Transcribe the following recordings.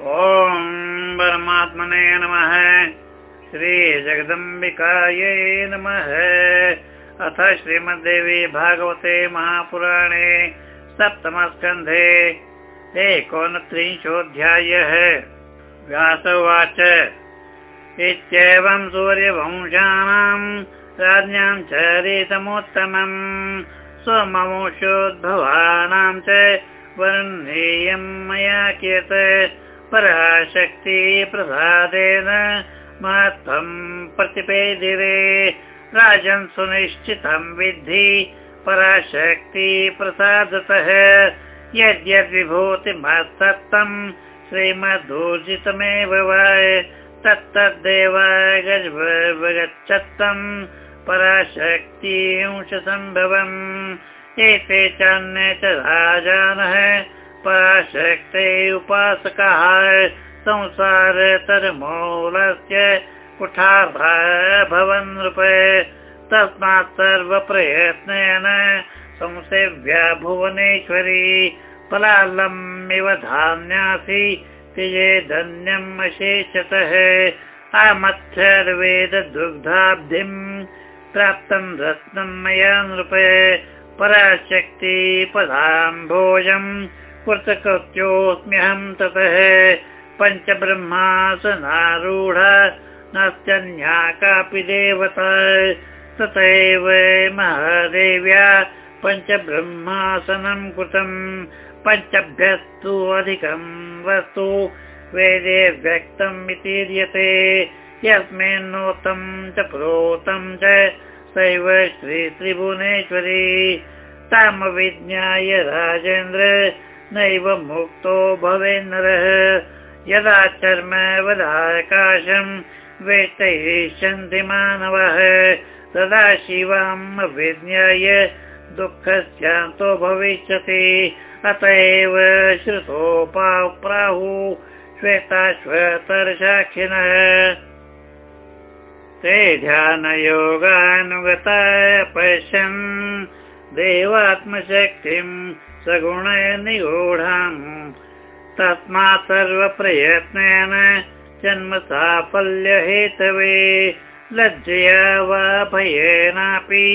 ॐ परमात्मने नमः। श्रीजगदम्बिकायै नमः। अथ श्रीमद्देवी भागवते महापुराणे सप्तमस्कन्धे एकोनत्रिंशोऽध्यायः। व्यास उवाच। इत्येवं सूर्यवंशानां राज्ञां चरितमोत्तमम् स्वममुषोद्भवानां च वर्णेयं मया कियत् पराशक्ति प्रसादेन महत्त्वं प्रतिपेदिरे। राजन् सुनिश्चितं विद्धि पराशक्ति प्रसादतः। यद्यद्विभूतिमत्सत्तं श्रीमदूर्जितमेव वा तत्तद्देव गच्छत्तं पराशक्तिंशसम्भवम् एते चान्ये च राजानः पराशक्ते उपासकाः संसारतरमूलस्य कुठाभवन् नृप। तस्मात् सर्वप्रयत्नेन संसेव्या भुवनेश्वरी पलालमिव धान्यासि तिजे धन्यम् अशेषतः। आमत्थर्वेदुग्धाब्धिम् प्राप्तम् रत्नम् मया नृप। पराशक्ति पदाम्भोजम् कृतकृत्योऽस्म्यहम् ततः पञ्चब्रह्मासनारूढ नास्त्यन्या कापि देवता तथैव महादेव्या पञ्चब्रह्मासनम् कृतम् पञ्चभ्यस्तु अधिकम् वस्तु वेदे व्यक्तम् इति यस्मिन्नोतं च प्रोतं च सैव श्रीत्रिभुवनेश्वरी तामविज्ञाय राजेन्द्र नैव मुक्तो भवेन्नरः यदा चर्म वदाकाशम् वेष्टयिष्यन्ति मानवः तदा शिवाम् विज्ञाय दुःखस्यान्तो भविष्यति। अत एव श्रुतोपाप्राहु श्वेताश्वतरसाक्षिणः ते ध्यानयोगानुगता पश्यन् देवात्मशक्तिम् सगुणय निगूढाम् तस्मात् सर्वप्रयत्नेन जन्म साफल्य हेतवे लज्जया वा भयेनापि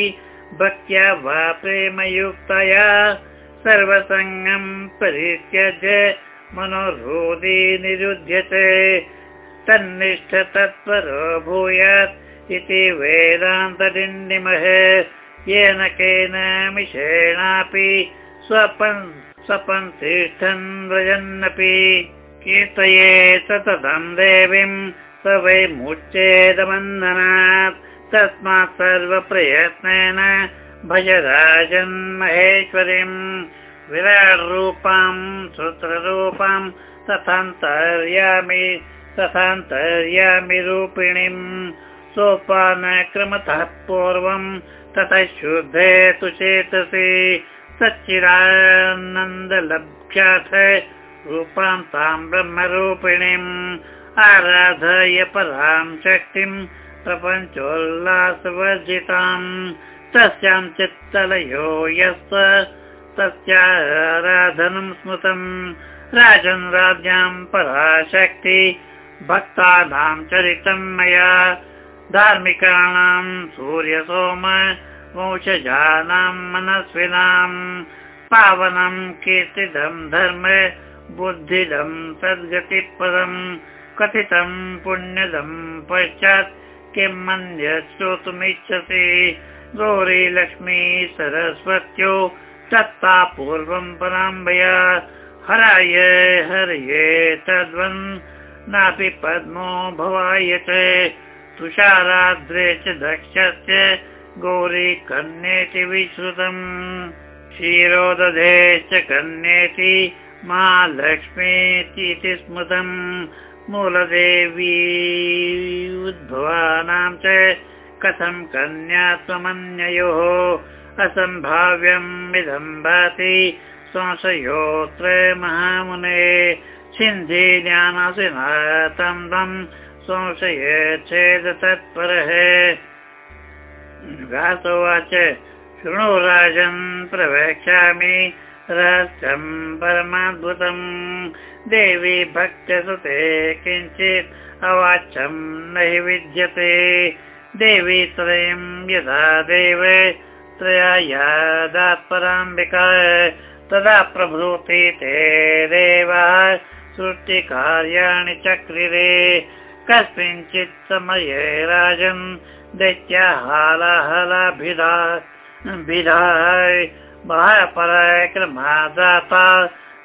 भक्त्या वा प्रेमयुक्तया। सर्वसङ्गम् परित्यज्य मनोरोधि निरुध्यते। तन्निष्ठ तत्परो भूयात् इति वेदान्तडिण्डिमः येन केन मिषेणापि स्वपन् स्वपन् तिष्ठन् व्रजन्नपि कीर्तये सततं देवीं स वै मुच्चेदबन्धनात् तस्मात् सर्वप्रयत्नेन भज राजन् महेश्वरीम् विराट् रूपां सूत्ररूपां तथान्तर्यामि तथान्तर्यामि रूपिणीम् सोपानक्रमतः पूर्वम् ततः शुद्धे तु चेतसि सच्चिदानन्दलभ्याथ रूपां तां ब्रह्मरूपिणीम् आराधय परां शक्तिम् प्रपञ्चोल्लासवर्जिताम्। तस्यां चित्तलयो यस्त तस्याराधनं स्मृतम्। राजन् राज्ञां पराशक्ति भक्तानां चरितं मया। धार्मिकाणां सूर्यसोम वंशजानां मनस्विनां पावनं कीर्तिदं धर्म बुद्धिदं सद्गतिपदम् कथितं पुण्यदं पश्चात् किं मन्य श्रोतुमिच्छसि गौरी लक्ष्मी सरस्वत्यो दत्ता पूर्वं पराम्बया। हराय हरये तद्वन् नापि पद्मो भवाय च। तुषाराद्रे च दक्षस्य गौरी कन्येति विश्रुतम्। क्षीरोदधे च कन्येति महालक्ष्मीति स्मृतम्। मूलदेवी उद्भवानां च कथं कन्या त्वमन्ययोः। असम्भाव्यम् भाति संशयोऽत्र महामुने। सिन्धि ज्ञानसिना तं तं संशये चेद तत्परः व्यासोवाच शृणु राजन् प्रवक्ष्यामि रहस्यं परमाद्भुतम्। देवी भक्तसुते किञ्चित् अवाच्यं न हि विद्यते। देवी त्रयं यदा देव त्रया यादात्पराम्बिका। तदा प्रभृति ते देवाः सृष्टिकार्याणि चक्रिरे। कस्मिंश्चित् समये राजन् दैत्याहालाहलाभिधाय महापराक्रमा दाता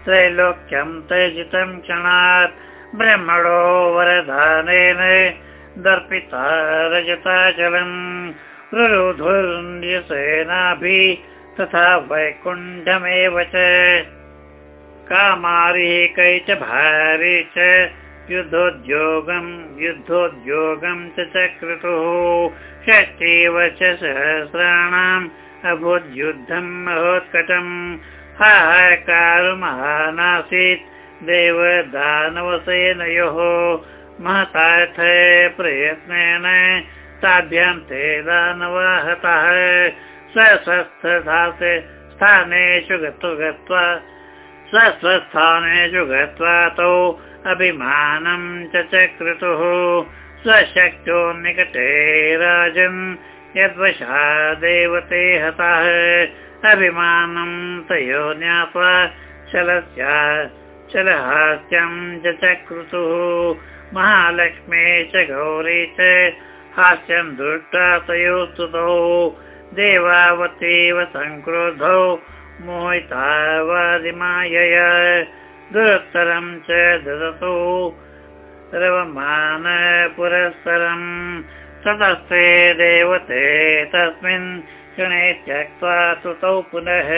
त्रैलोक्यं तैजितं क्षणात् ब्रह्मणो वरदानेन दर्पिता रजताचलम् रुरुधुर्यसेनाभिः तथा वैकुण्ठमेव च कामारि च भारी च युद्धोद्योगं युद्धोद्योगं च चक्रतुः। षष्टिवर्ष सहस्राणाम् अभूद्युद्धं महोत्कटम्। हाहाकारमहानासीत् देवदानवसेनयोः। महतार्थ प्रयत्नेन ताभ्यां ते दानवाहतः। स्वस्वस्थ स्थानेषु गत्वा स्वस्वस्थानेषु गत्वा तौ अभिमानं च चक्रतुः स्वशक्तो निकटे राजन् यद्वशा देवते हताः। अभिमानं तयो ज्ञात्वा चलस्या चलहास्यं च चक्रतुः महालक्ष्मी च गौरी च हास्यं दृष्ट्वा तयो स्तुतौ देवावतीव सङ्क्रोधौ मोहितावादिमायय दुरुत्तरं च ददतु रवमान पुरस्सरम् ततस्ते देवते तस्मिन् क्षणे त्यक्त्वा सुतौ पुनः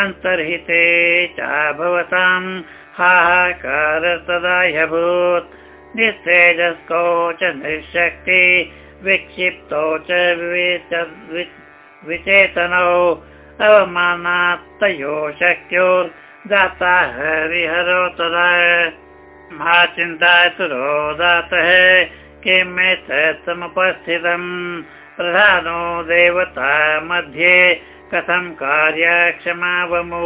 अन्तर्हिते च भवताम् हाहाकार तदा ह्यभूत्। निस्तेजस्को च निःशक्ति विक्षिप्तौ च विचेतनौ अवमानात्तयो शक्यो दाता हरिहरो तदा मा चिन्तातुरो दातः किमेतत् समुपस्थितम् प्रधानो देवता मध्ये कथं कार्यक्षमावमु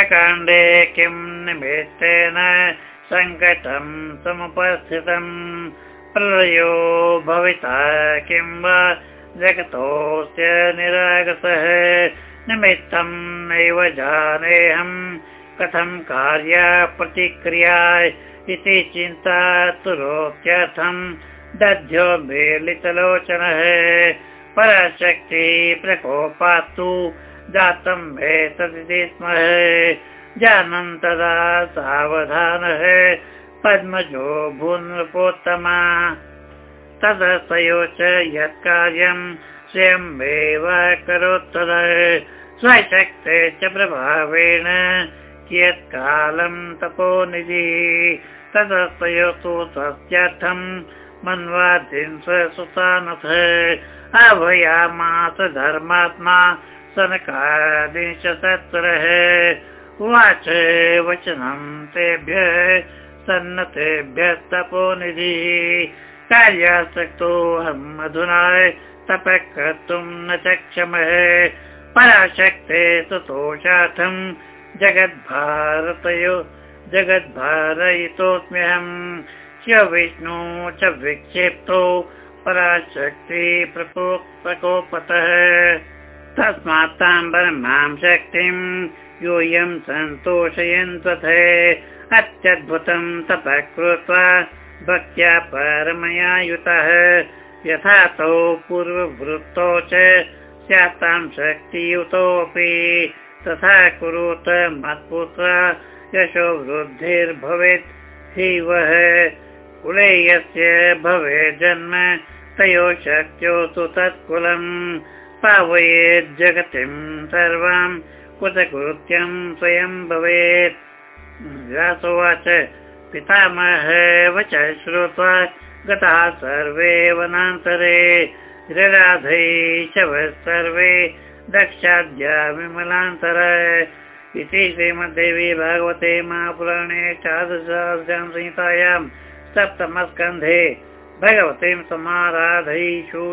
अकाण्डे किं निमित्तेन सङ्कटं समुपस्थितम् प्रलयो भविता किं वा जगतोऽस्य निरागसः निमित्तं नैव जानेऽहम् कथं कार्या प्रतिक्रिया इति चिन्ता तुरोत्यर्थम् दध्यो मेलितलोचनः। परशक्ति प्रकोपात्तु जातं भेतदिति स्म। जानन् तदा सावधानः। पद्मजो भूनृपोत्तमा तदसयो च यत् कार्यं स्वयमेव करोत्तदा स्वशक्ते च प्रभावेण कियत्कालं तपोनिधि तदस्तयोतु तस्यार्थं मन्वादिन् स्वसुतानथ। अभयामास धर्मात्मा सनकादिश सत्रः उवाच वचनं तेभ्यः सन्नतेभ्यः तपोनिधिः कार्यासक्तोऽहम् अधुना तपः कर्तुं न चक्षमः। पराशक्ते सुतोषार्थम् जगद्भारतयो जगद्भारयितोऽस्म्यहम् च विष्णु च विक्षिप्तो पराशक्ति प्रकोपतः। तस्मात् तां शक्तिम् यूयं सन्तोषयन् तथे अत्यद्भुतं तपः कृत्वा भक्त्या परमया युतः यथा तौ पूर्ववृत्तौ च स्यातां शक्तियुतोऽपि तथा कुरुत मत्पुत्र यशो वृद्धिर्भवेत् हि वः कुले यस्य भवेत् जन्म तयो शक्त्यो तु तत्कुलम् पावयेत् जगतिं सर्वां कुतकृत्यं स्वयं भवेत्। व्यासोवाच वच श्रुत्वा गताः सर्वे वनान्तरे। च सर्वे दक्षाद्या विमलान्तर। इति श्रीमद्देवी भागवते महापुराणे चादशास्यां संहितायां सप्तमस्कन्धे भगवतीं समाराधयिषु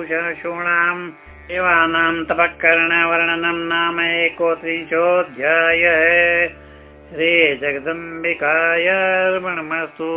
शूणाम् देवानां तपःकरणवर्णनं नाम एकोत्रिंशोऽध्याय। श्री जगदम्बिकाय अर्पणमस्तु